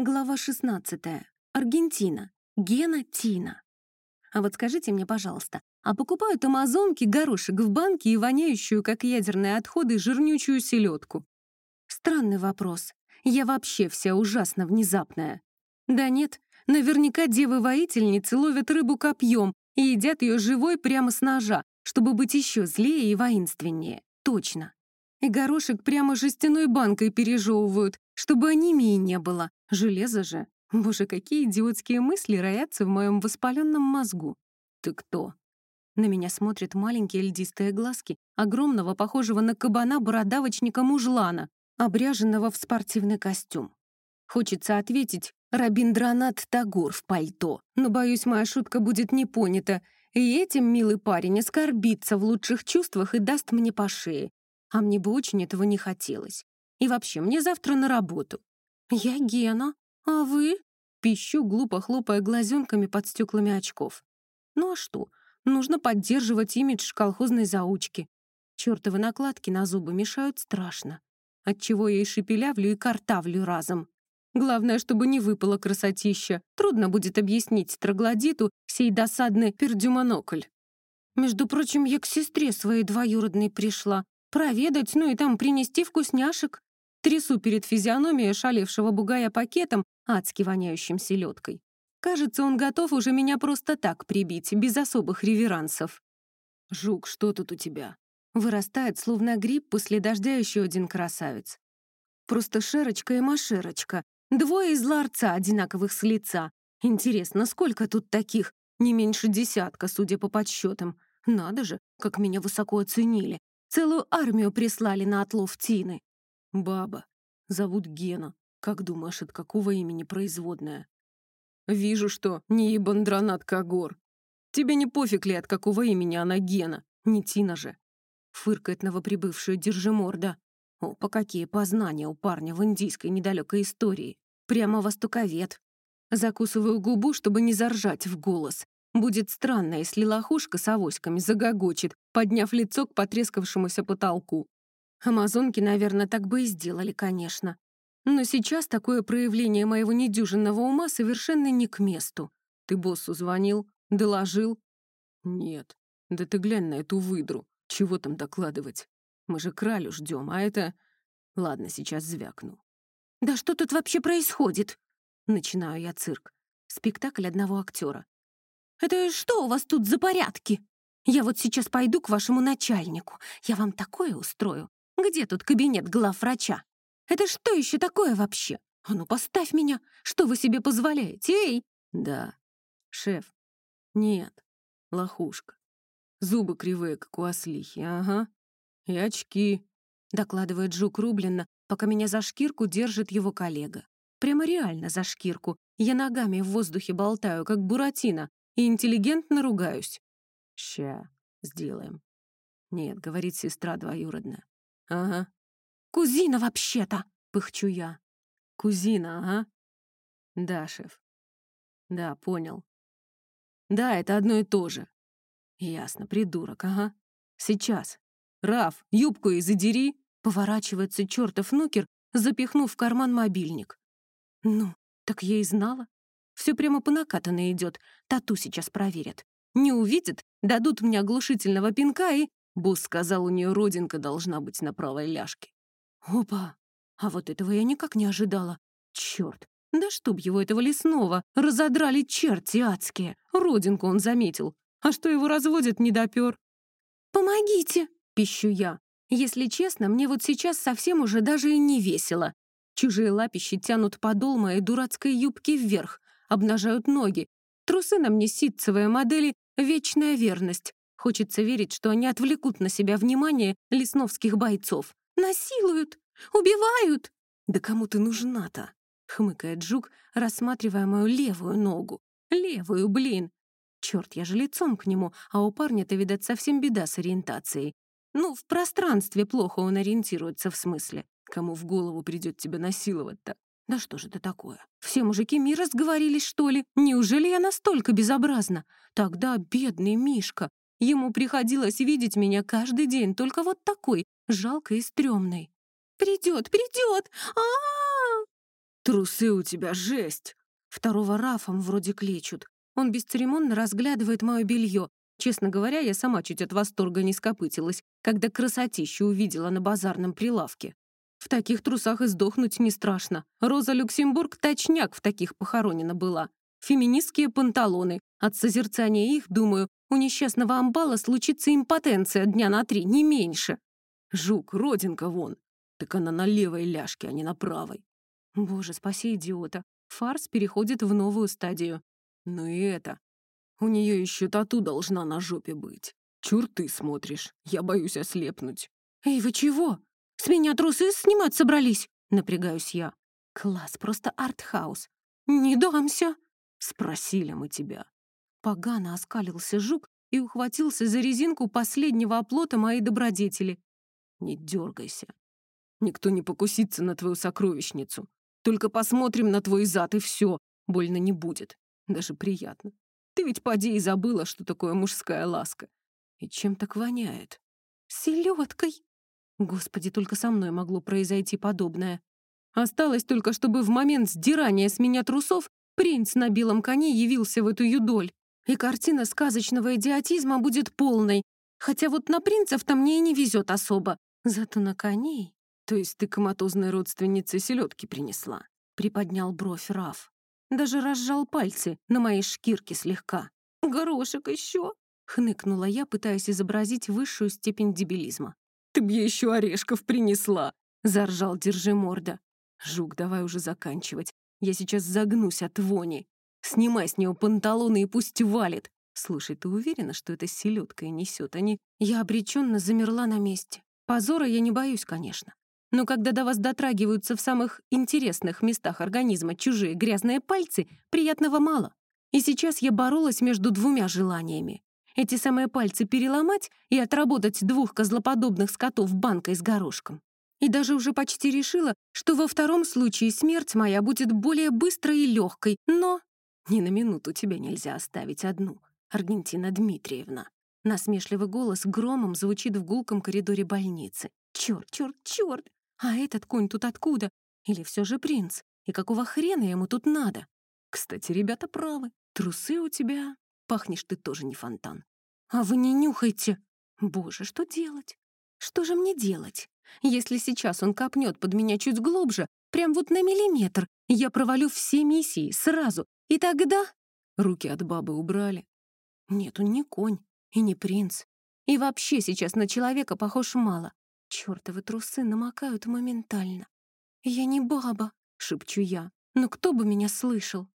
Глава 16. Аргентина. Гена Тина. А вот скажите мне, пожалуйста, а покупают амазонки горошек в банке и воняющую, как ядерные отходы, жирнючую селедку? Странный вопрос. Я вообще вся ужасно внезапная. Да нет, наверняка девы-воительницы ловят рыбу копьем и едят ее живой прямо с ножа, чтобы быть еще злее и воинственнее. Точно. И горошек прямо жестяной банкой пережевывают, чтобы анемии не было. Железо же. Боже, какие идиотские мысли роятся в моем воспаленном мозгу. Ты кто? На меня смотрят маленькие льдистые глазки огромного, похожего на кабана бородавочника мужлана, обряженного в спортивный костюм. Хочется ответить «Рабиндранат Тагур в пальто», но, боюсь, моя шутка будет не понята, и этим милый парень оскорбится в лучших чувствах и даст мне по шее. А мне бы очень этого не хотелось. И вообще, мне завтра на работу. Я Гена, а вы? Пищу, глупо хлопая глазенками под стеклами очков. Ну а что? Нужно поддерживать имидж колхозной заучки. Чёртовы накладки на зубы мешают страшно. Отчего я и шепелявлю, и картавлю разом. Главное, чтобы не выпало красотища. Трудно будет объяснить троглодиту сей досадный пердюмонокль. Между прочим, я к сестре своей двоюродной пришла. Проведать, ну и там принести вкусняшек. Трясу перед физиономией шалевшего бугая пакетом, адски воняющим селедкой. Кажется, он готов уже меня просто так прибить, без особых реверансов. «Жук, что тут у тебя?» Вырастает, словно гриб после дождя еще один красавец. Просто Шерочка и Машерочка. Двое из ларца одинаковых с лица. Интересно, сколько тут таких? Не меньше десятка, судя по подсчетам. Надо же, как меня высоко оценили. Целую армию прислали на отлов Тины. Баба. Зовут Гена. Как думаешь, от какого имени производная? Вижу, что не ебандранат Кагор. Тебе не пофиг ли, от какого имени она Гена? Не Тина же. Фыркает новоприбывшая держиморда. О, по какие познания у парня в индийской недалекой истории. Прямо востоковед. Закусываю губу, чтобы не заржать в голос. Будет странно, если лохушка с авоськами загогочет, подняв лицо к потрескавшемуся потолку. Амазонки, наверное, так бы и сделали, конечно. Но сейчас такое проявление моего недюжинного ума совершенно не к месту. Ты боссу звонил? Доложил? Нет. Да ты глянь на эту выдру. Чего там докладывать? Мы же кралю ждем, а это... Ладно, сейчас звякну. Да что тут вообще происходит? Начинаю я цирк. Спектакль одного актера. Это что у вас тут за порядки? Я вот сейчас пойду к вашему начальнику. Я вам такое устрою. Где тут кабинет главврача? Это что еще такое вообще? А ну поставь меня! Что вы себе позволяете, эй? Да. Шеф. Нет. Лохушка. Зубы кривые, как у ослихи, ага. И очки, докладывает Жук Рублина, пока меня за шкирку держит его коллега. Прямо реально за шкирку. Я ногами в воздухе болтаю, как буратино, и интеллигентно ругаюсь. «Ща, сделаем». «Нет», — говорит сестра двоюродная. «Ага, «Кузина вообще-то!» — пыхчу я. «Кузина, ага?» «Да, шеф». «Да, понял». «Да, это одно и то же». «Ясно, придурок, ага. Сейчас. Раф, юбку и задери!» Поворачивается чертов нукер, запихнув в карман мобильник. «Ну, так я и знала. Все прямо по накатанной идет. Тату сейчас проверят. Не увидят, дадут мне оглушительного пинка и...» Босс сказал, у нее родинка должна быть на правой ляжке. Опа! А вот этого я никак не ожидала. Черт! Да чтоб его этого лесного! Разодрали черти адские! Родинку он заметил. А что его разводит, не допер? «Помогите!» — пищу я. Если честно, мне вот сейчас совсем уже даже и не весело. Чужие лапищи тянут подол моей дурацкой юбки вверх, обнажают ноги. Трусы на мне ситцевые модели «Вечная верность». Хочется верить, что они отвлекут на себя внимание лесновских бойцов. Насилуют! Убивают!» «Да кому ты нужна-то?» — хмыкает жук, рассматривая мою левую ногу. «Левую, блин! Черт, я же лицом к нему, а у парня-то, видать, совсем беда с ориентацией. Ну, в пространстве плохо он ориентируется в смысле. Кому в голову придет тебя насиловать-то? Да что же это такое? Все мужики мира сговорились, что ли? Неужели я настолько безобразна? Тогда бедный Мишка. Ему приходилось видеть меня каждый день, только вот такой, жалкой и стрёмной. «Придёт, придёт! а, Трусы у тебя жесть. Второго Рафом вроде клечут. Он бесцеремонно разглядывает мое белье. Честно говоря, я сама чуть от восторга не скопытилась, когда красотищу увидела на базарном прилавке. В таких трусах и сдохнуть не страшно. Роза Люксембург точняк в таких похоронена была. Феминистские панталоны. От созерцания их, думаю, у несчастного амбала случится импотенция дня на три, не меньше. Жук, родинка вон. Так она на левой ляжке, а не на правой. Боже, спаси идиота. Фарс переходит в новую стадию. Ну и это. У нее еще тату должна на жопе быть. Чур ты смотришь. Я боюсь ослепнуть. Эй, вы чего? С меня трусы снимать собрались? Напрягаюсь я. Класс, просто артхаус. Не дамся. Спросили мы тебя. Погано оскалился жук и ухватился за резинку последнего оплота моей добродетели. Не дергайся. Никто не покусится на твою сокровищницу. Только посмотрим на твой зад, и все. Больно не будет. Даже приятно. Ты ведь поди и забыла, что такое мужская ласка. И чем так воняет? Селедкой. Господи, только со мной могло произойти подобное. Осталось только, чтобы в момент сдирания с меня трусов принц на белом коне явился в эту юдоль. И картина сказочного идиотизма будет полной. Хотя вот на принцев-то мне и не везет особо. Зато на коней... То есть ты коматозной родственнице селедки принесла? Приподнял бровь Раф. Даже разжал пальцы на моей шкирке слегка. «Горошек еще?» — хныкнула я, пытаясь изобразить высшую степень дебилизма. «Ты б еще орешков принесла!» — заржал держи морда. «Жук, давай уже заканчивать. Я сейчас загнусь от вони. Снимай с нее панталоны и пусть валит. Слушай, ты уверена, что это селедка и несет? Они... Я обреченно замерла на месте. Позора я не боюсь, конечно. Но когда до вас дотрагиваются в самых интересных местах организма чужие грязные пальцы, приятного мало. И сейчас я боролась между двумя желаниями. Эти самые пальцы переломать и отработать двух козлоподобных скотов банкой с горошком. И даже уже почти решила, что во втором случае смерть моя будет более быстрой и легкой, но... Ни на минуту тебя нельзя оставить одну, Аргентина Дмитриевна. Насмешливый голос громом звучит в гулком коридоре больницы. Черт, черт, черт! А этот конь тут откуда? Или все же принц? И какого хрена ему тут надо? Кстати, ребята правы. Трусы у тебя. Пахнешь ты тоже не фонтан. А вы не нюхайте. Боже, что делать? Что же мне делать? Если сейчас он копнет под меня чуть глубже, прям вот на миллиметр, я провалю все миссии сразу. И тогда... Руки от бабы убрали. Нет, он не конь и не принц. И вообще сейчас на человека похож мало. Чёртовы трусы намокают моментально. «Я не баба», — шепчу я. «Но кто бы меня слышал?»